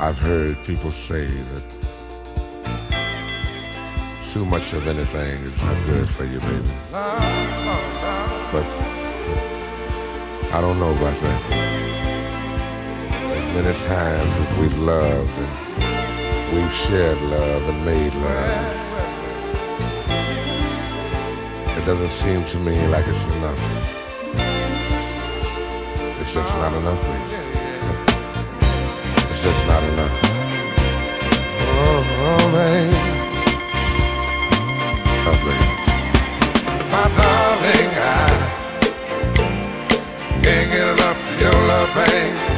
I've heard people say that too much of anything is not good for you, baby. But I don't know about that. As many times as we've loved and we've shared love and made love, it doesn't seem to me like it's enough. It's just not enough, baby. It's just not enough. Oh, oh baby. Oh, baby. My darling, I can't get enough of your love, baby.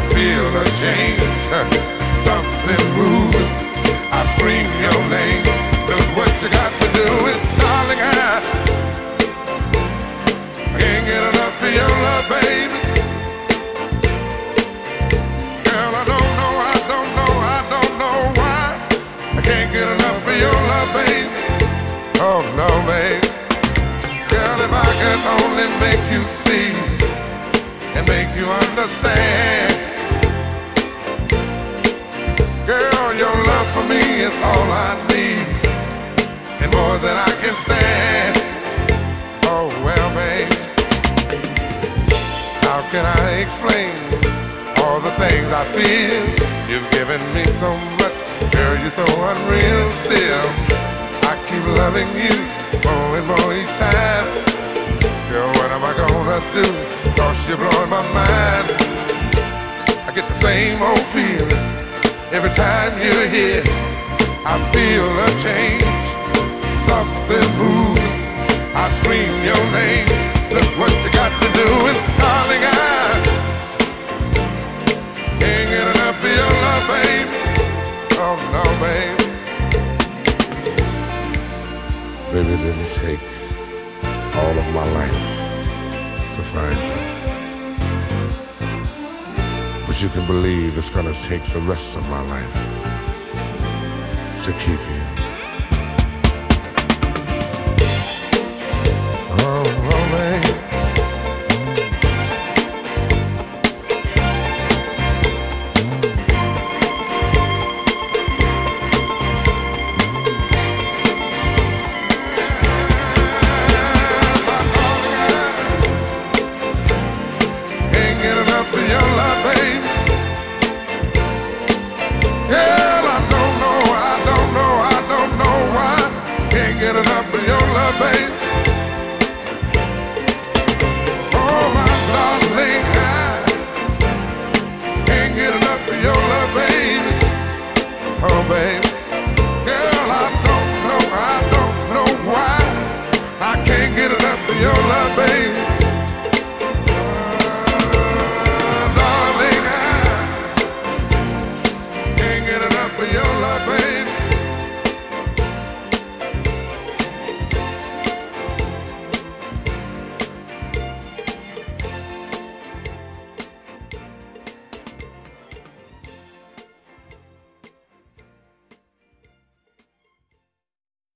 I feel a change, something moving. I scream your name. Look what you got to do it, darling. I can't get enough of your love, baby. Girl, I don't know, I don't know, I don't know why. I can't get enough of your love, baby. Oh no, baby. Girl, if I could only make you see and make you understand. For me is all I need and more than I can stand. Oh, well, babe, how can I explain all the things I feel? You've given me so much, girl, you're so unreal still. I keep loving you more and more each time. Girl, what am I gonna do? Cause you're blowing my mind. I get the same old feeling every time you're here. I feel a change, something moving. I scream your name. Look what you got to do, darling, I can't get enough of your love, baby. Oh no, baby. Baby, didn't take all of my life to find you. You can believe it's gonna take the rest of my life to keep you.